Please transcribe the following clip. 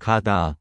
가다.